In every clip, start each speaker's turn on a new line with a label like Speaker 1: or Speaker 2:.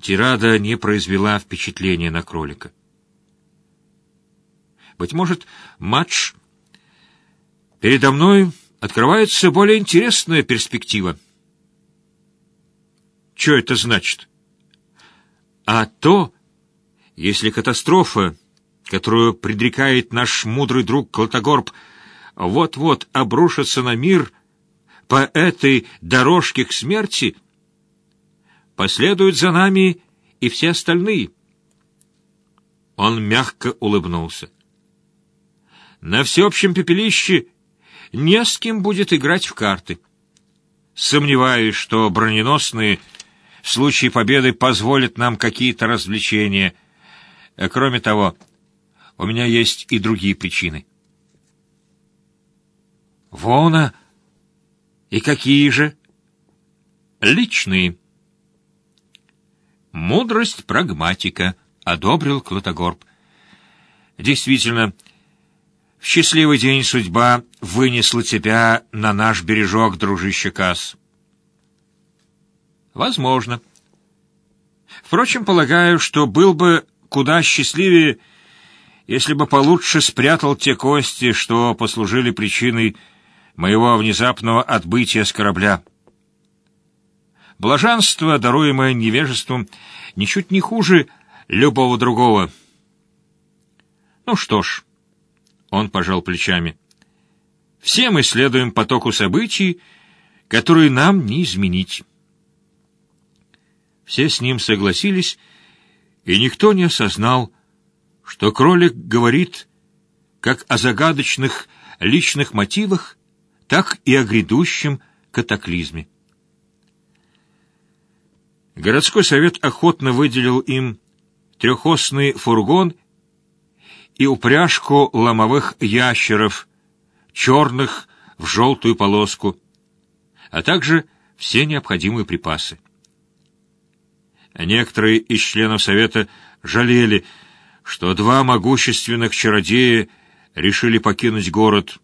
Speaker 1: Тирада не произвела впечатления на кролика. Быть может, матч передо мной открывается более интересная перспектива. Что это значит? А то, если катастрофа, которую предрекает наш мудрый друг Клотогорб, вот-вот обрушится на мир по этой дорожке к смерти, последуют за нами и все остальные. Он мягко улыбнулся. На всеобщем пепелище не с кем будет играть в карты. Сомневаюсь, что броненосные в случае победы позволят нам какие-то развлечения. Кроме того, у меня есть и другие причины. Вона? И какие же? Личные. Мудрость прагматика, одобрил Клотогорб. Действительно, в счастливый день судьба вынесла тебя на наш бережок, дружище Касс. Возможно. Впрочем, полагаю, что был бы куда счастливее, если бы получше спрятал те кости, что послужили причиной моего внезапного отбытия с корабля. Блаженство, даруемое невежеством, ничуть не хуже любого другого. Ну что ж, он пожал плечами. Все мы следуем потоку событий, которые нам не изменить. Все с ним согласились, и никто не осознал, что кролик говорит как о загадочных личных мотивах, так и о грядущем катаклизме. Городской совет охотно выделил им трехосный фургон и упряжку ломовых ящеров, черных в желтую полоску, а также все необходимые припасы. Некоторые из членов Совета жалели, что два могущественных чародея решили покинуть город.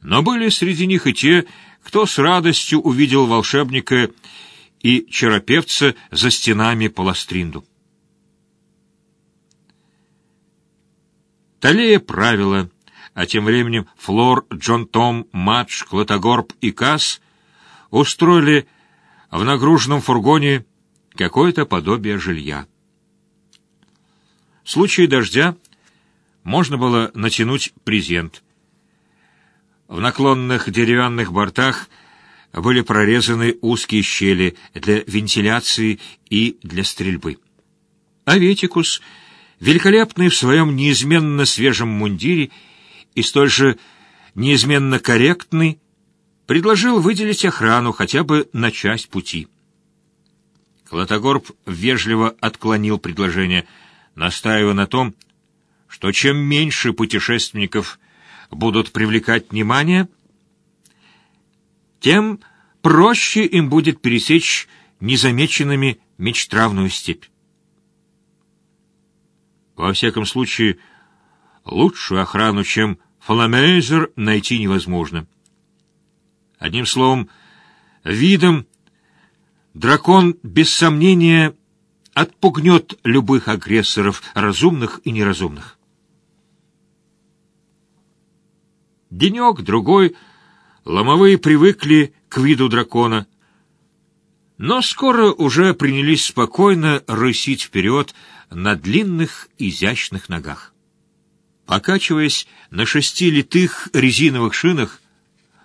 Speaker 1: Но были среди них и те, кто с радостью увидел волшебника и чаропевца за стенами Паластринду. Талея правила, а тем временем Флор, Джон Том, Мадж, Клотогорб и Касс устроили в нагруженном фургоне какое-то подобие жилья. В случае дождя можно было натянуть презент. В наклонных деревянных бортах были прорезаны узкие щели для вентиляции и для стрельбы. Аветикус, великолепный в своем неизменно свежем мундире и столь же неизменно корректный, предложил выделить охрану хотя бы на часть пути. Клотогорб вежливо отклонил предложение, настаивая на том, что чем меньше путешественников будут привлекать внимание, тем проще им будет пересечь незамеченными мечтравную степь. Во всяком случае, лучшую охрану, чем Фоламейзер, найти невозможно. Одним словом, видом Дракон, без сомнения, отпугнет любых агрессоров, разумных и неразумных. Денек, другой, ломовые привыкли к виду дракона, но скоро уже принялись спокойно рысить вперед на длинных изящных ногах. Покачиваясь на шести литых резиновых шинах,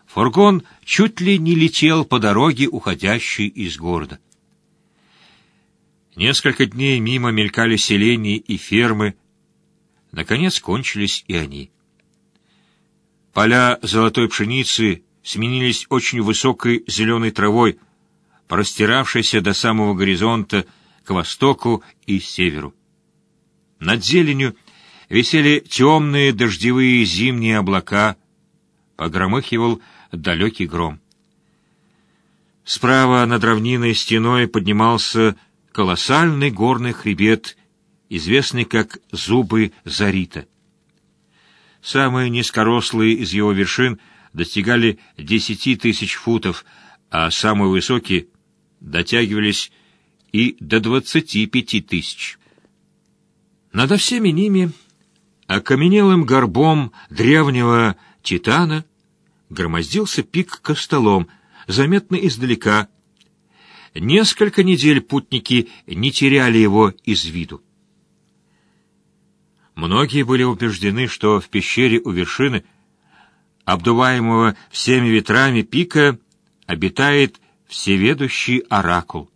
Speaker 1: Фургон чуть ли не летел по дороге, уходящей из города. Несколько дней мимо мелькали селения и фермы. Наконец кончились и они. Поля золотой пшеницы сменились очень высокой зеленой травой, простиравшейся до самого горизонта к востоку и северу. Над зеленью висели темные дождевые зимние облака, погромыхивал далекий гром. Справа над равниной стеной поднимался колоссальный горный хребет, известный как Зубы Зарита. Самые низкорослые из его вершин достигали десяти тысяч футов, а самые высокие дотягивались и до двадцати пяти тысяч. Надо всеми ними, окаменелым горбом древнего титана, громоздился пик костолом, заметно издалека. Несколько недель путники не теряли его из виду. Многие были убеждены, что в пещере у вершины, обдуваемого всеми ветрами пика, обитает всеведущий оракул.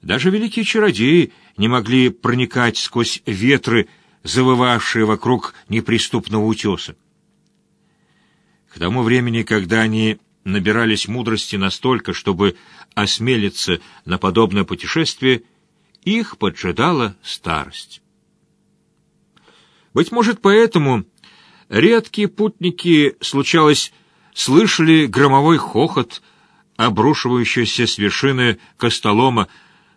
Speaker 1: Даже великие чародеи не могли проникать сквозь ветры, завывавшие вокруг неприступного утеса. К тому времени, когда они набирались мудрости настолько, чтобы осмелиться на подобное путешествие, их поджидала старость. Быть может, поэтому редкие путники, случалось, слышали громовой хохот, обрушивающийся с вершины Костолома,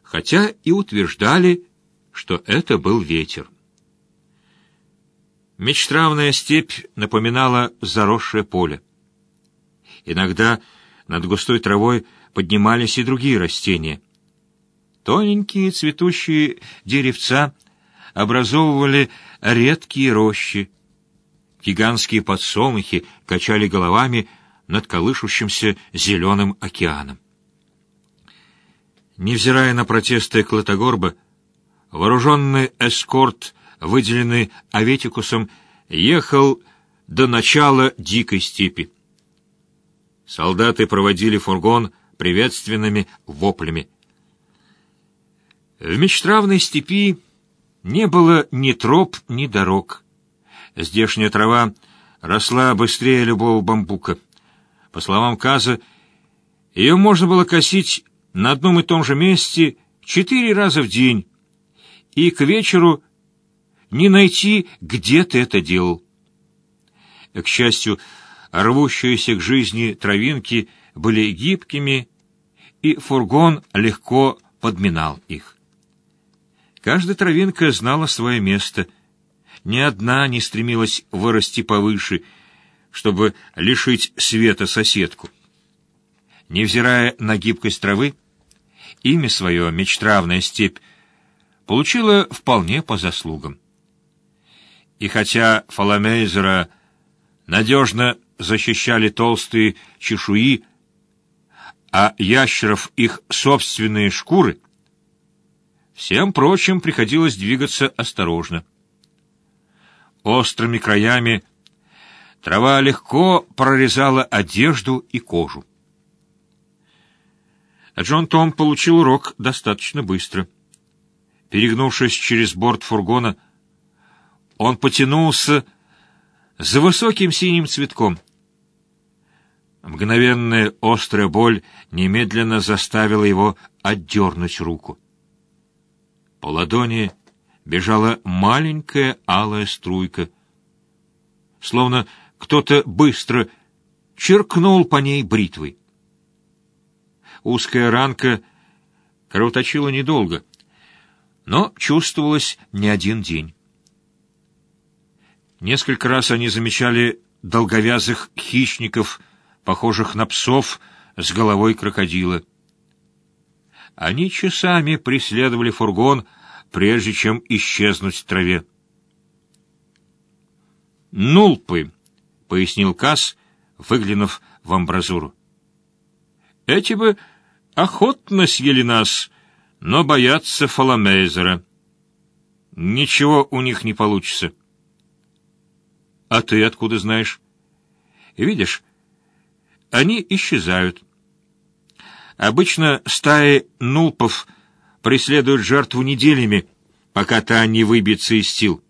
Speaker 1: хотя и утверждали, что это был ветер. Мечтравная степь напоминала заросшее поле. Иногда над густой травой поднимались и другие растения. Тоненькие цветущие деревца образовывали редкие рощи. Гигантские подсолнухи качали головами над колышущимся зеленым океаном. Невзирая на протесты Клотогорба, вооруженный эскорт, выделенный Аветикусом, ехал до начала дикой степи. Солдаты проводили фургон приветственными воплями. В мечтравной степи не было ни троп, ни дорог. Здешняя трава росла быстрее любого бамбука. По словам Каза, ее можно было косить на одном и том же месте четыре раза в день, и к вечеру не найти, где ты это делал. К счастью, рвущиеся к жизни травинки были гибкими, и фургон легко подминал их. Каждая травинка знала свое место. Ни одна не стремилась вырасти повыше, чтобы лишить света соседку. Невзирая на гибкость травы, имя свое, мечтравная степь, получила вполне по заслугам. И хотя Фоломейзера надежно защищали толстые чешуи, а ящеров их собственные шкуры, Всем прочим приходилось двигаться осторожно. Острыми краями трава легко прорезала одежду и кожу. Джон Том получил урок достаточно быстро. Перегнувшись через борт фургона, он потянулся за высоким синим цветком. Мгновенная острая боль немедленно заставила его отдернуть руку. По ладони бежала маленькая алая струйка. Словно кто-то быстро черкнул по ней бритвой. Узкая ранка кровоточила недолго, но чувствовалась не один день. Несколько раз они замечали долговязых хищников, похожих на псов с головой крокодила. Они часами преследовали фургон, прежде чем исчезнуть в траве. «Нулпы», — пояснил Касс, выглянув в амбразуру. «Эти бы охотно съели нас, но боятся Фоломейзера. Ничего у них не получится». «А ты откуда знаешь?» «Видишь, они исчезают. Обычно стаи нулпов преследуют жертву неделями, пока та не выбьется из сил.